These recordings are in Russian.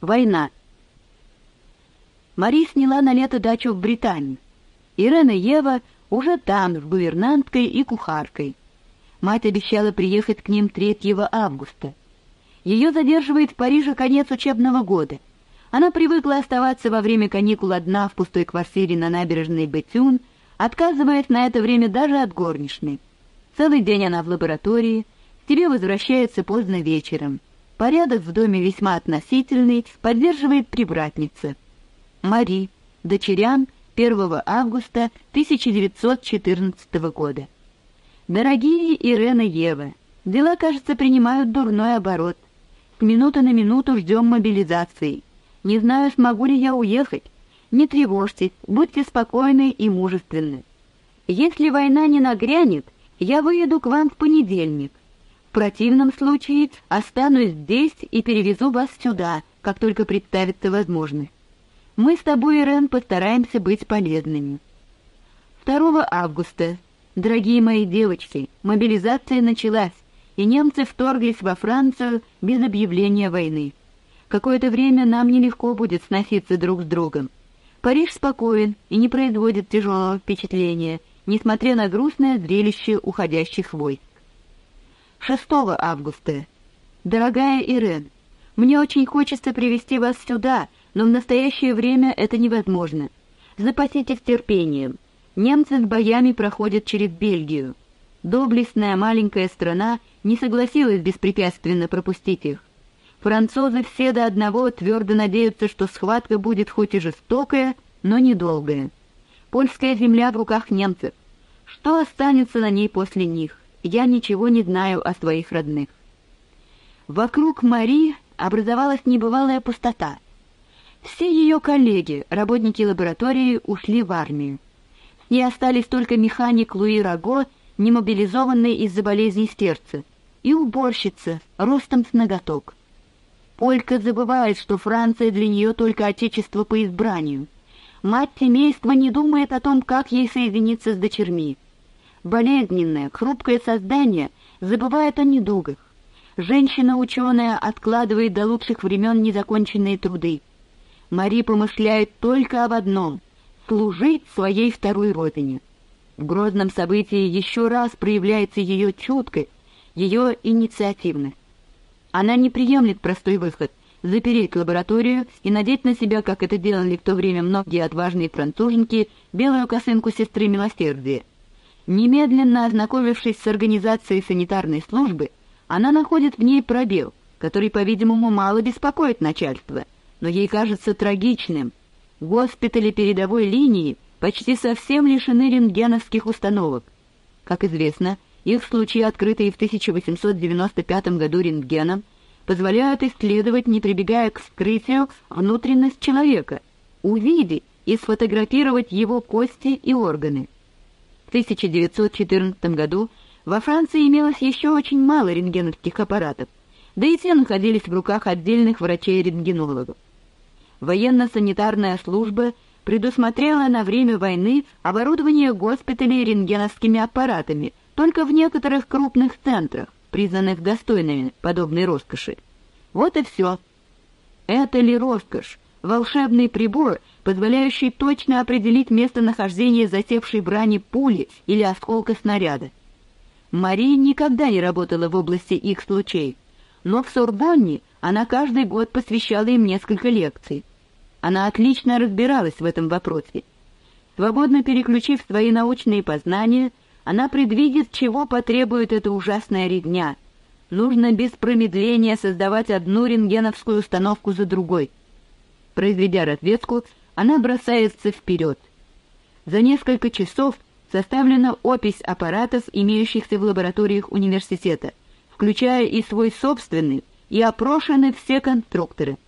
Война. Мари сняла на лето дачу в Британии. Ирена и Ева уже там, с гувернанткой и кухаркой. Мать обещала приехать к ним 3 августа. Ее задерживает в Париже конец учебного года. Она привыкла оставаться во время каникул одна в пустой квартире на набережной Бетюн, отказываясь на это время даже от горничной. Целый день она в лаборатории, к тебе возвращается поздно вечером. Порядок в доме весьма относительный, поддерживает прибратница. Мари, дочерям 1 августа 1914 года. Дорогие Ирена Ева, дела, кажется, принимают дурной оборот. С минуты на минуту ждем мобилизации. Не знаю, смогу ли я уехать. Не тревожьтесь, будьте спокойны и мужественны. Если война не нагрянет, я выеду к вам в понедельник. Противном случае останусь здесь и перевезу вас сюда, как только представится возможность. Мы с тобой, Ирен, постараемся быть полезными. 2 августа. Дорогие мои девочки, мобилизация началась, и немцы вторглись во Францию без объявления войны. Какое-то время нам нелегко будет сноситься друг с другом. Париж спокоен и не производит тяжелого впечатления, несмотря на грустное зрелище уходящих войск. 6 августа. Дорогая Ирен, мне очень хочется привести вас сюда, но в настоящее время это невозможно. Запаситесь терпением. Немцы с боями проходят через Бельгию. Доблестная маленькая страна не согласилась беспрепятственно пропустить их. Французы все до одного твердо надеются, что схватка будет хоть и жестокая, но недолгая. Польская земля в руках немцев. Что останется на ней после них? Я ничего не знаю о своих родных. Вокруг Мари образовалась небывалая пустота. Все ее коллеги, работники лаборатории, ушли в армию. С ней остались только механик Луи Раго, немобилизованный из-за болезни сердца, и уборщица, ростом с ноготок. Полька забывает, что Франция для нее только отечество по избранию. Мать семейства не думает о том, как ей соединиться с дочерьми. Болезненное, хрупкое создание забывает о недугах. Женщина-ученая откладывает до лучших времен незаконченные труды. Мари помышляет только об одном — служить своей второй родине. В грозном событии еще раз проявляется ее чуткость, ее инициативность. Она не приемлет простой выход — запереть лабораторию и надеть на себя, как это делали в то время многие отважные француженки, белую косынку сестры милосердия. Немедленно ознакомившись с организацией санитарной службы, она находит в ней пробел, который, по-видимому, мало беспокоит начальство — но ей кажется трагичным. Госпитали передовой линии почти совсем лишены рентгеновских установок. Как известно, их случаи, открытые в 1895 году рентгеном, позволяют исследовать, не прибегая к вскрытию, внутренность человека, увидеть и сфотографировать его кости и органы. В 1914 году во Франции имелось еще очень мало рентгеновских аппаратов, да и те находились в руках отдельных врачей-рентгенологов военно-санитарная служба предусмотрела на время войны оборудование госпиталей рентгеновскими аппаратами только в некоторых крупных центрах, признанных достойными подобной роскоши. Вот и все. Это ли роскошь? Волшебный прибор, позволяющий точно определить местонахождение засевшей брани пули или осколка снаряда. Мария никогда не работала в области их случаев, но в Сорбонне она каждый год посвящала им несколько лекций. Она отлично разбиралась в этом вопросе. Свободно переключив свои научные познания, она предвидит, чего потребует эта ужасная редня. Нужно без промедления создавать одну рентгеновскую установку за другой. Произведя разведку, она бросается вперед. За несколько часов составлена опись аппаратов, имеющихся в лабораториях университета, включая и свой собственный, и опрошены все конструкторы.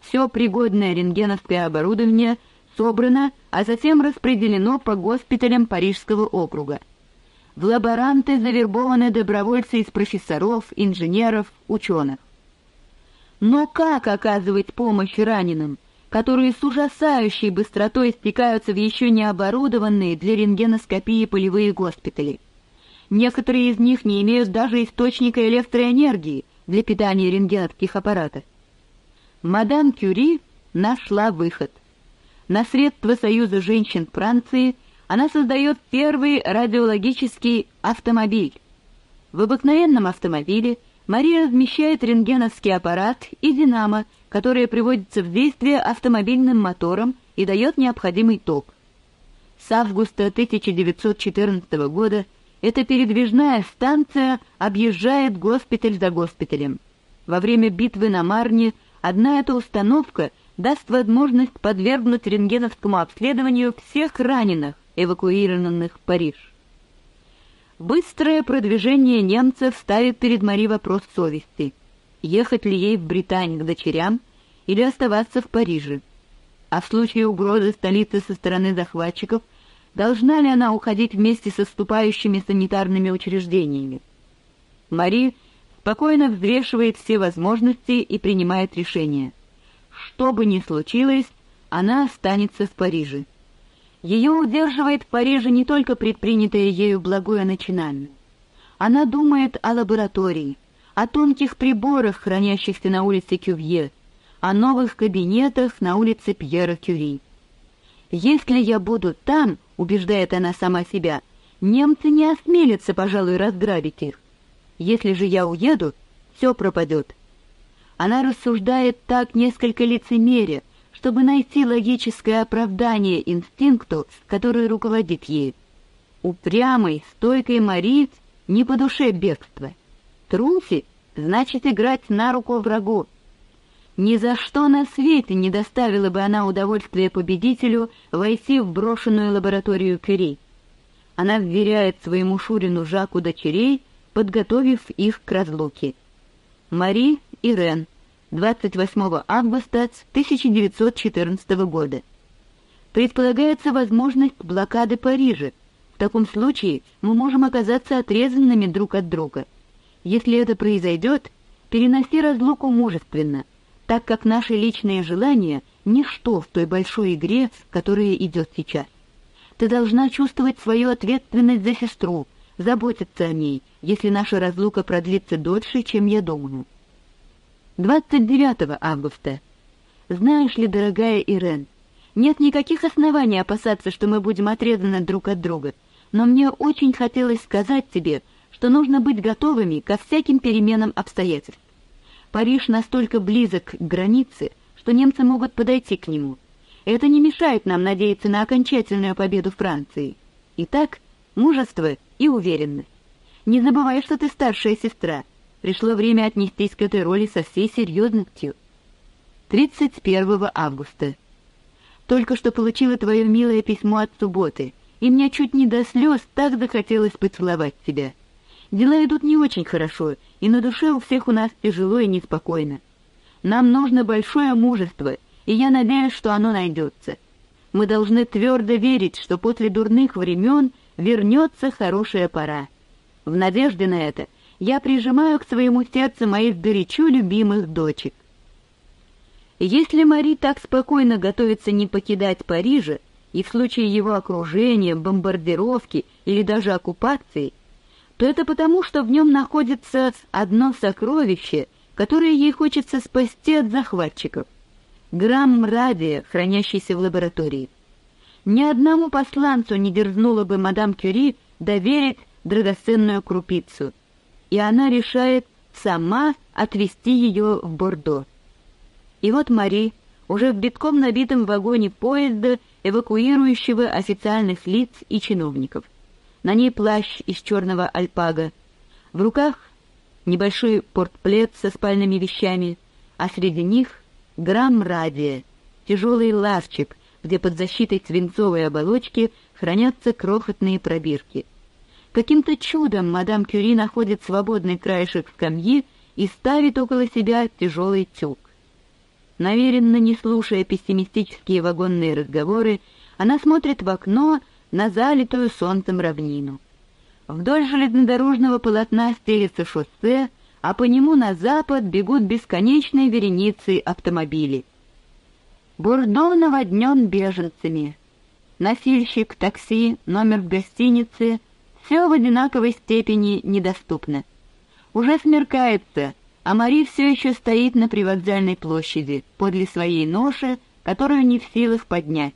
Все пригодное рентгеновское оборудование собрано, а затем распределено по госпиталям Парижского округа. В лаборанты завербованы добровольцы из профессоров, инженеров, ученых. Но как оказывать помощь раненым, которые с ужасающей быстротой стекаются в еще не оборудованные для рентгеноскопии полевые госпитали? Некоторые из них не имеют даже источника электроэнергии для питания рентгеновских аппаратов. Мадам Кюри нашла выход. На средства Союза женщин Франции она создает первый радиологический автомобиль. В обыкновенном автомобиле Мария размещает рентгеновский аппарат и динамо, которое приводится в действие автомобильным мотором и дает необходимый ток. С августа 1914 года эта передвижная станция объезжает госпиталь за госпиталем. Во время битвы на Марне одна эта установка даст возможность подвергнуть рентгеновскому обследованию всех раненых, эвакуированных в Париж. Быстрое продвижение немцев ставит перед Мари вопрос совести. Ехать ли ей в Британию к дочерям или оставаться в Париже? А в случае угрозы столицы со стороны захватчиков, должна ли она уходить вместе со вступающими санитарными учреждениями? Мари спокойно взвешивает все возможности и принимает решение. Что бы ни случилось, она останется в Париже. Ее удерживает в Париже не только предпринятое ею благое начинание. Она думает о лаборатории, о тонких приборах, хранящихся на улице Кювье, о новых кабинетах на улице Пьера Кюри. «Если я буду там, — убеждает она сама себя, — немцы не осмелятся, пожалуй, разграбить их. Если же я уеду, все пропадет». Она рассуждает так несколько лицемерия, чтобы найти логическое оправдание инстинкту, который руководит ей. Упрямой, стойкой Мари не по душе бегства. Трусить значит играть на руку врагу, ни за что на свете не доставила бы она удовольствия победителю войти в брошенную лабораторию Кюри. Она вверяет своему Шурину Жаку дочерей, подготовив их к разлуке. Мари и Рен, 28 августа 1914 года. Предполагается возможность блокады Парижа. В таком случае мы можем оказаться отрезанными друг от друга. Если это произойдет, переноси разлуку мужественно — так как наши личные желания — ничто в той большой игре, которая идет сейчас. Ты должна чувствовать свою ответственность за сестру, заботиться о ней, если наша разлука продлится дольше, чем я думаю. 29 августа. Знаешь ли, дорогая Ирен, нет никаких оснований опасаться, что мы будем отрезаны друг от друга, но мне очень хотелось сказать тебе, что нужно быть готовыми ко всяким переменам обстоятельств. Париж настолько близок к границе, что немцы могут подойти к нему. Это не мешает нам надеяться на окончательную победу Франции. Итак, мужество и уверенность. Не забывай, что ты старшая сестра. Пришло время отнестись к этой роли со всей серьезностью. 31 августа. Только что получила твое милое письмо от субботы, и мне чуть не до слез так захотелось поцеловать тебя. Дела идут не очень хорошо, и на душе у всех у нас тяжело и неспокойно. Нам нужно большое мужество, и я надеюсь, что оно найдется. Мы должны твердо верить, что после дурных времен вернется хорошая пора. В надежде на это я прижимаю к своему сердцу моих горячо любимых дочек. Если Мари так спокойно готовится не покидать Парижа, и в случае его окружения, бомбардировки или даже оккупации – то это потому, что в нем находится одно сокровище, которое ей хочется спасти от захватчиков. Грамм радия, хранящийся в лаборатории. Ни одному посланцу не дерзнула бы мадам Кюри доверить драгоценную крупицу, и она решает сама отвезти ее в Бордо. И вот Мари, уже в битком набитом вагоне поезда, эвакуирующего официальных лиц и чиновников. На ней плащ из черного альпага. В руках небольшой портплет со спальными вещами, а среди них грамм радия, тяжелый лавчик, где под защитой свинцовой оболочки хранятся крохотные пробирки. Каким-то чудом мадам Кюри находит свободный краешек скамьи и ставит около себя тяжелый тюк. Наверенно, не слушая пессимистические вагонные разговоры, она смотрит в окно на залитую солнцем равнину. Вдоль железнодорожного полотна стелится шоссе, а по нему на запад бегут бесконечные вереницы автомобилей. Бурдо наводнен беженцами. Носильщик, такси, номер в гостинице — все в одинаковой степени недоступно. Уже смеркается, а Мари все еще стоит на привокзальной площади, подле своей ноши, которую не в силах поднять.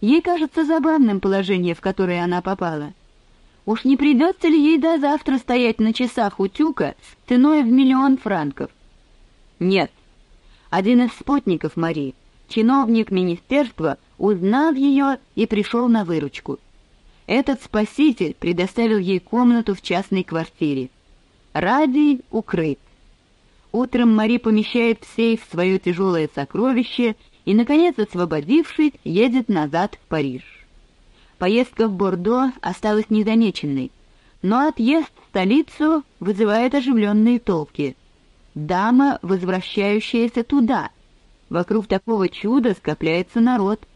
Ей кажется забавным положение, в которое она попала. Уж не придется ли ей до завтра стоять на часах у тюка ценой в миллион франков? Нет. Один из спутников Мари, чиновник министерства, узнал ее и пришел на выручку. Этот спаситель предоставил ей комнату в частной квартире. Ради укрыт. Утром Мари помещает в сейф свое тяжелое сокровище и, наконец, освободившись, едет назад в Париж. Поездка в Бордо осталась незамеченной, но отъезд в столицу вызывает оживленные толки. Дама, возвращающаяся туда. Вокруг такого чуда скопляется народ.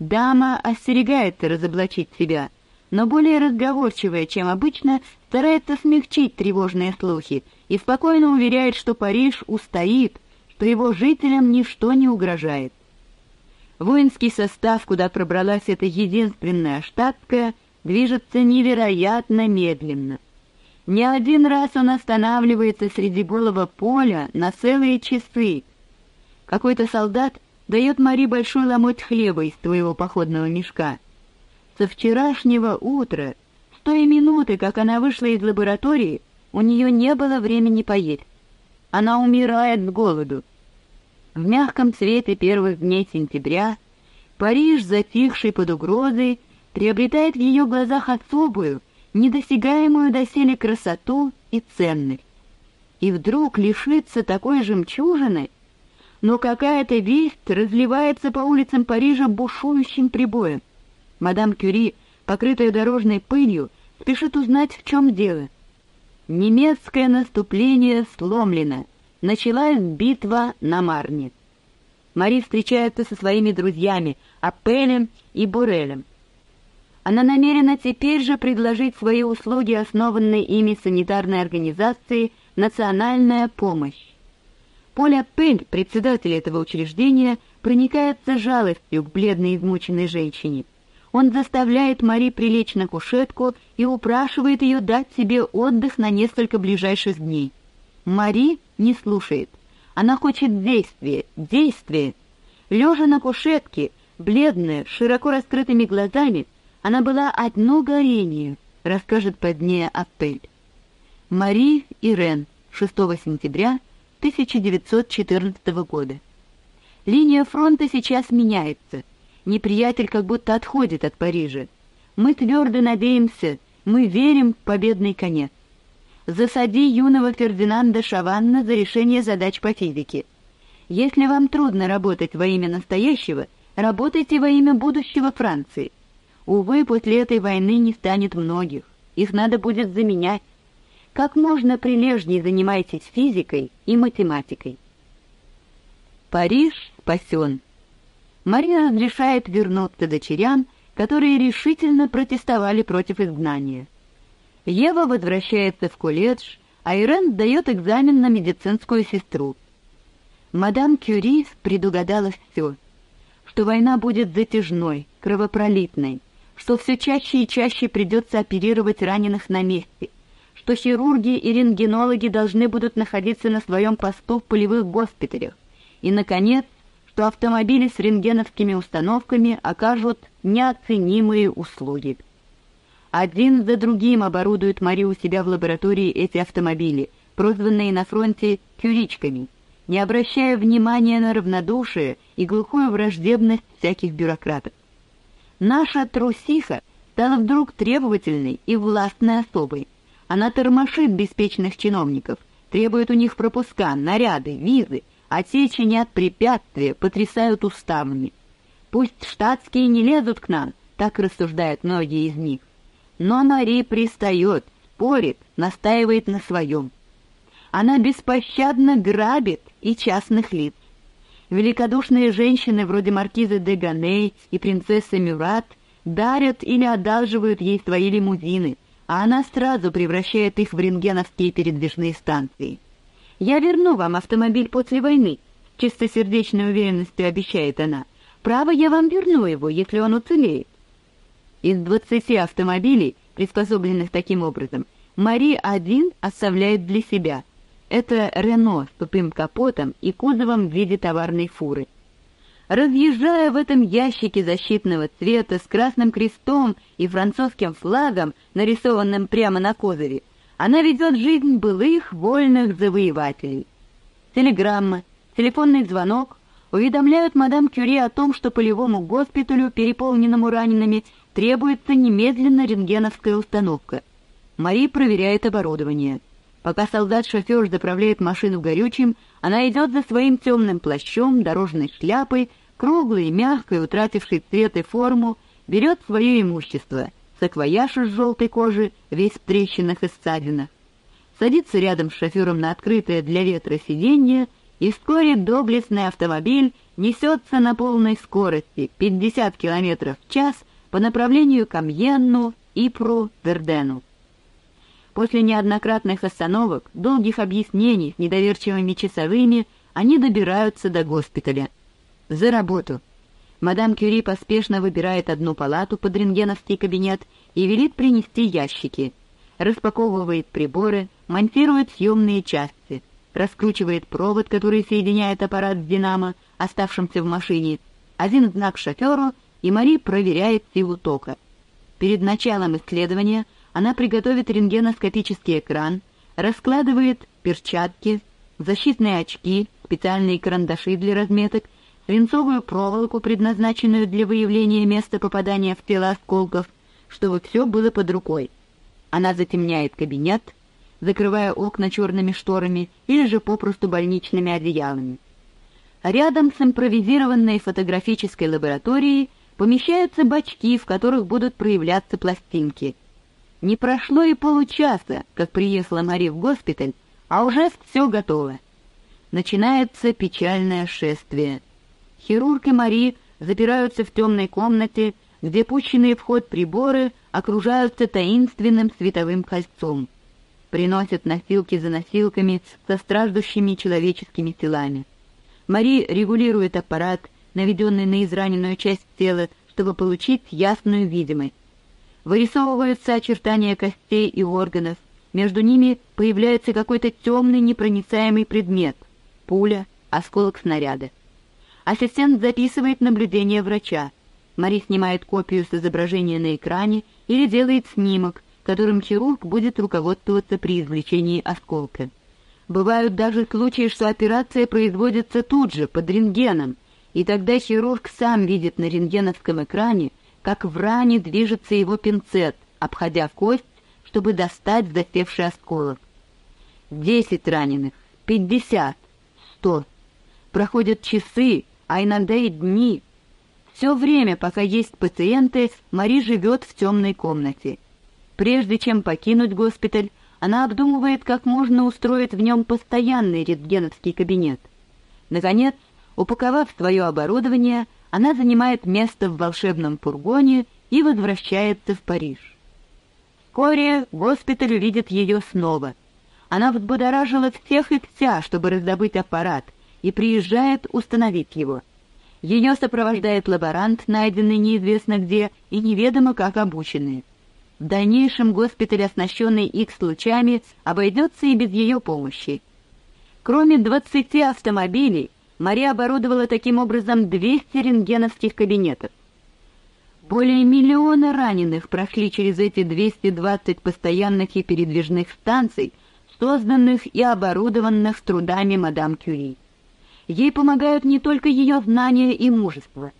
Дама остерегается разоблачить себя, но более разговорчивая, чем обычно, старается смягчить тревожные слухи и спокойно уверяет, что Париж устоит, что его жителям ничто не угрожает. Воинский состав, куда пробралась эта единственная штатская, движется невероятно медленно. Не один раз он останавливается среди голого поля на целые часы. Какой-то солдат дает Мари большой ломоть хлеба из твоего походного мешка. Со вчерашнего утра, с той минуты, как она вышла из лаборатории, у нее не было времени поесть. Она умирает с голоду. В мягком свете первых дней сентября Париж, затихший под угрозой, приобретает в ее глазах особую, недосягаемую доселе красоту и ценность. И вдруг лишится такой жемчужины, но какая-то весть разливается по улицам Парижа бушующим прибоем. Мадам Кюри, покрытая дорожной пылью, спешит узнать, в чем дело. Немецкое наступление сломлено. Началась битва на Марне. Мари встречается со своими друзьями Апелем и Бурелем. Она намерена теперь же предложить свои услуги основанной ими санитарной организации «Национальная помощь». Поль Апель, председатель этого учреждения, проникается жалостью к бледной измученной женщине. Он заставляет Мари прилечь на кушетку и упрашивает ее дать себе отдых на несколько ближайших дней. Мари не слушает. Она хочет действия, действия. Лежа на кушетке, бледная, широко раскрытыми глазами, она была одно горение, расскажет позднее Аппель. Мари Ирен, 6 сентября 1914 года. Линия фронта сейчас меняется. Неприятель как будто отходит от Парижа. Мы твердо надеемся, мы верим в победный конец засади юного Фердинанда Шаванна за решение задач по физике. Если вам трудно работать во имя настоящего, работайте во имя будущего Франции. Увы, после этой войны не станет многих. Их надо будет заменять. Как можно прилежнее занимайтесь физикой и математикой. Париж спасен. Мария разрешает вернуться дочерям, которые решительно протестовали против изгнания. Ева возвращается в колледж, а Ирен дает экзамен на медицинскую сестру. Мадам Кюри предугадала все, что война будет затяжной, кровопролитной, что все чаще и чаще придется оперировать раненых на месте, что хирурги и рентгенологи должны будут находиться на своем посту в полевых госпиталях, и, наконец, что автомобили с рентгеновскими установками окажут неоценимые услуги. Один за другим оборудуют Мари у себя в лаборатории эти автомобили, прозванные на фронте «кюричками», не обращая внимания на равнодушие и глухую враждебность всяких бюрократов. Наша трусиха стала вдруг требовательной и властной особой. Она тормошит беспечных чиновников, требует у них пропуска, наряды, визы, те чинят препятствия, потрясают уставами. Пусть штатские не лезут к нам, так рассуждают многие из них. Но Нари пристает, спорит, настаивает на своем. Она беспощадно грабит и частных лиц. Великодушные женщины вроде маркизы де Ганей и принцессы Мюрат дарят или одалживают ей свои лимузины, а она сразу превращает их в рентгеновские передвижные станции. «Я верну вам автомобиль после войны», — чистосердечной уверенностью обещает она. «Право, я вам верну его, если он уцелеет». Из двадцати автомобилей, приспособленных таким образом, Мари один оставляет для себя. Это «Рено» с тупым капотом и кузовом в виде товарной фуры. Разъезжая в этом ящике защитного цвета с красным крестом и французским флагом, нарисованным прямо на козыре, она ведет жизнь былых вольных завоевателей. Телеграмма, телефонный звонок уведомляют мадам Кюри о том, что полевому госпиталю, переполненному ранеными, требуется немедленно рентгеновская установка. Мари проверяет оборудование. Пока солдат-шофер заправляет машину горючим, она идет за своим темным плащом, дорожной шляпой, круглой, мягкой, утратившей цвет и форму, берет свое имущество, саквояж из желтой кожи, весь в трещинах и ссадинах, садится рядом с шофером на открытое для ветра сиденье, и вскоре доблестный автомобиль несется на полной скорости 50 км в час по направлению к Амьенну, Ипру, Вердену. После неоднократных остановок, долгих объяснений с недоверчивыми часовыми, они добираются до госпиталя. За работу. Мадам Кюри поспешно выбирает одну палату под рентгеновский кабинет и велит принести ящики. Распаковывает приборы, монтирует съемные части, раскручивает провод, который соединяет аппарат с динамо, оставшимся в машине, один знак шоферу, и Мари проверяет силу тока. Перед началом исследования она приготовит рентгеноскопический экран, раскладывает перчатки, защитные очки, специальные карандаши для разметок, свинцовую проволоку, предназначенную для выявления места попадания в тело осколков, чтобы все было под рукой. Она затемняет кабинет, закрывая окна черными шторами или же попросту больничными одеялами. Рядом с импровизированной фотографической лабораторией помещаются бачки, в которых будут проявляться пластинки — не прошло и получаса, как приехала Мари в госпиталь, а уже все готово. Начинается печальное шествие. Хирург и Мари запираются в темной комнате, где пущенные в ход приборы окружаются таинственным световым кольцом. Приносят носилки за носилками со страждущими человеческими телами. Мари регулирует аппарат, наведенный на израненную часть тела, чтобы получить ясную видимость. Вырисовываются очертания костей и органов. Между ними появляется какой-то темный непроницаемый предмет — пуля, осколок снаряда. Ассистент записывает наблюдение врача. Мари снимает копию с изображения на экране или делает снимок, которым хирург будет руководствоваться при извлечении осколка. Бывают даже случаи, что операция производится тут же, под рентгеном, и тогда хирург сам видит на рентгеновском экране, как в ране движется его пинцет, обходя кость, чтобы достать запевший осколок. Десять раненых, пятьдесят, сто. Проходят часы, а иногда и дни. Все время, пока есть пациенты, Мари живет в темной комнате. Прежде чем покинуть госпиталь, она обдумывает, как можно устроить в нем постоянный рентгеновский кабинет. Наконец, упаковав свое оборудование, она занимает место в волшебном фургоне и возвращается в Париж. Вскоре госпиталь видит ее снова. Она взбудоражила всех и вся, чтобы раздобыть аппарат, и приезжает установить его. Ее сопровождает лаборант, найденный неизвестно где и неведомо как обученный. В дальнейшем госпиталь, оснащенный X-лучами, обойдется и без ее помощи. Кроме 20 автомобилей, Мария оборудовала таким образом 200 рентгеновских кабинетов. Более миллиона раненых прошли через эти 220 постоянных и передвижных станций, созданных и оборудованных трудами мадам Кюри. Ей помогают не только ее знания и мужество.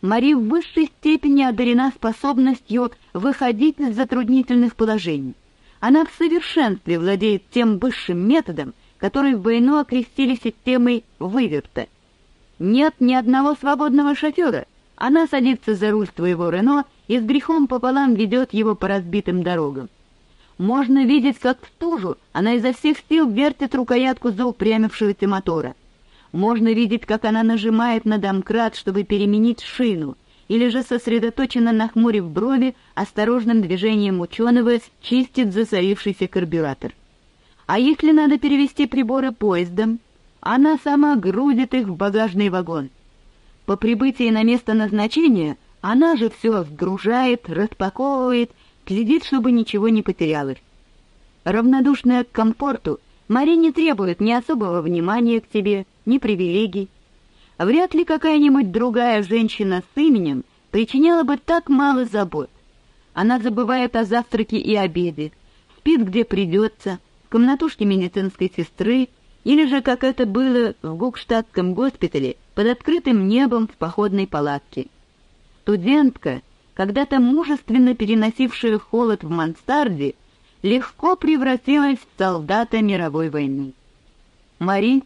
Мари в высшей степени одарена способностью выходить из затруднительных положений. Она в совершенстве владеет тем высшим методом, который в войну окрестили системой выверта. Нет ни одного свободного шофера. Она садится за руль твоего Рено и с грехом пополам ведет его по разбитым дорогам. Можно видеть, как в стужу она изо всех сил вертит рукоятку заупрямившегося мотора. Можно видеть, как она нажимает на домкрат, чтобы переменить шину, или же сосредоточенно нахмурив брови, осторожным движением ученого чистит засорившийся карбюратор. А если надо перевести приборы поездом, она сама грузит их в багажный вагон. По прибытии на место назначения она же все сгружает, распаковывает, следит, чтобы ничего не потерялось. Равнодушная к комфорту, Мари не требует ни особого внимания к тебе, ни привилегий. Вряд ли какая-нибудь другая женщина с именем причиняла бы так мало забот. Она забывает о завтраке и обеде, спит где придется, в комнатушке медицинской сестры, или же, как это было в Гукштадтском госпитале, под открытым небом в походной палатке. Студентка, когда-то мужественно переносившая холод в мансарде, легко превратилась в солдата мировой войны. Мари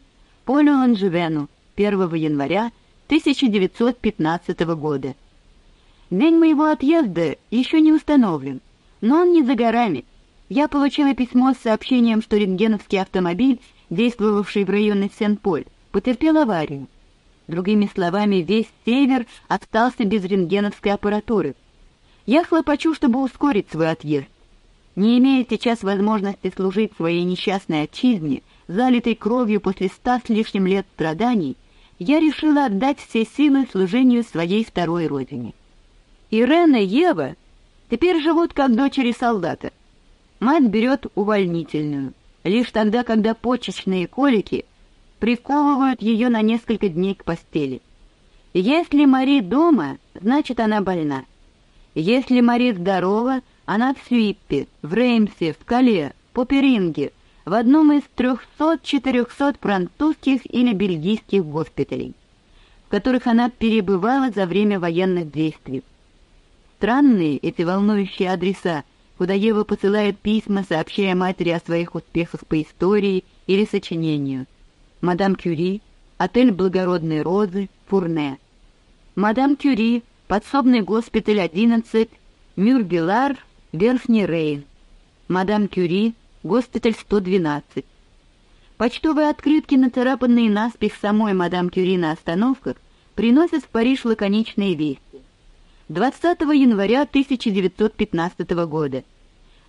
Полю Ланжевену, 1 января 1915 года. День моего отъезда еще не установлен, но он не за горами. Я получила письмо с сообщением, что рентгеновский автомобиль, действовавший в районе Сен-Поль, потерпел аварию. Другими словами, весь север остался без рентгеновской аппаратуры. Я хлопочу, чтобы ускорить свой отъезд. Не имея сейчас возможности служить своей несчастной отчизне, залитой кровью после ста с лишним лет страданий, я решила отдать все силы служению своей второй родине. Ирена и Ева теперь живут как дочери солдата. Мать берет увольнительную, лишь тогда, когда почечные колики приковывают ее на несколько дней к постели. Если Мари дома, значит она больна. Если Мари здорова, она в Свиппе, в Реймсе, в Кале, Поперинге, в одном из 300-400 французских или бельгийских госпиталей, в которых она перебывала за время военных действий. Странные эти волнующие адреса, куда Ева посылает письма, сообщая матери о своих успехах по истории или сочинению. Мадам Кюри, отель «Благородные розы», Фурне. Мадам Кюри, подсобный госпиталь 11, Мюрбелар, Верхний Рейн. Мадам Кюри, госпиталь 112. Почтовые открытки, нацарапанные наспех самой мадам Кюри на остановках, приносят в Париж лаконичные вести. 20 января 1915 года.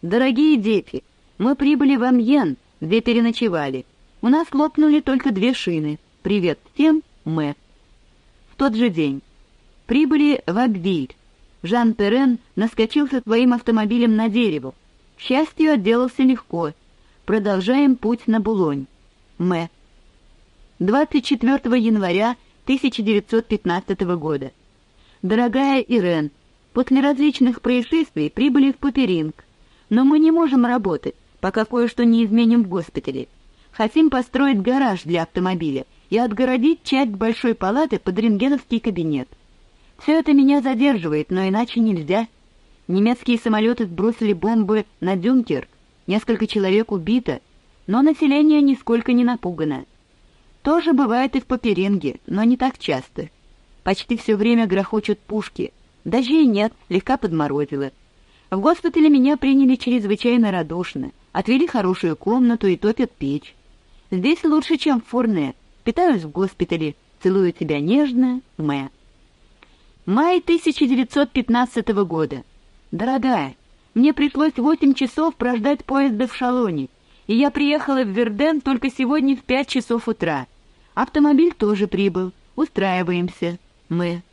Дорогие дети, мы прибыли в Амьен, где переночевали. У нас лопнули только две шины. Привет всем, мы. В тот же день. Прибыли в Агвиль. Жан Перен наскочил со своим автомобилем на дерево. К счастью, отделался легко. Продолжаем путь на Булонь. Мэ. 24 января 1915 года. Дорогая Ирен, после различных происшествий прибыли в Поперинг, но мы не можем работать, пока кое-что не изменим в госпитале. Хотим построить гараж для автомобиля и отгородить часть большой палаты под рентгеновский кабинет. Все это меня задерживает, но иначе нельзя. Немецкие самолеты сбросили бомбы на Дюнкерк, несколько человек убито, но население нисколько не напугано. Тоже бывает и в Поперинге, но не так часто. Почти все время грохочут пушки. Дождей нет, слегка подморозило. В госпитале меня приняли чрезвычайно радушно, отвели хорошую комнату и топят печь. Здесь лучше, чем в Фурне. Питаюсь в госпитале, целую тебя нежно, Мэ. Май 1915 года. Дорогая, мне пришлось восемь часов прождать поезда в Шалоне, и я приехала в Верден только сегодня в пять часов утра. Автомобиль тоже прибыл. Устраиваемся мы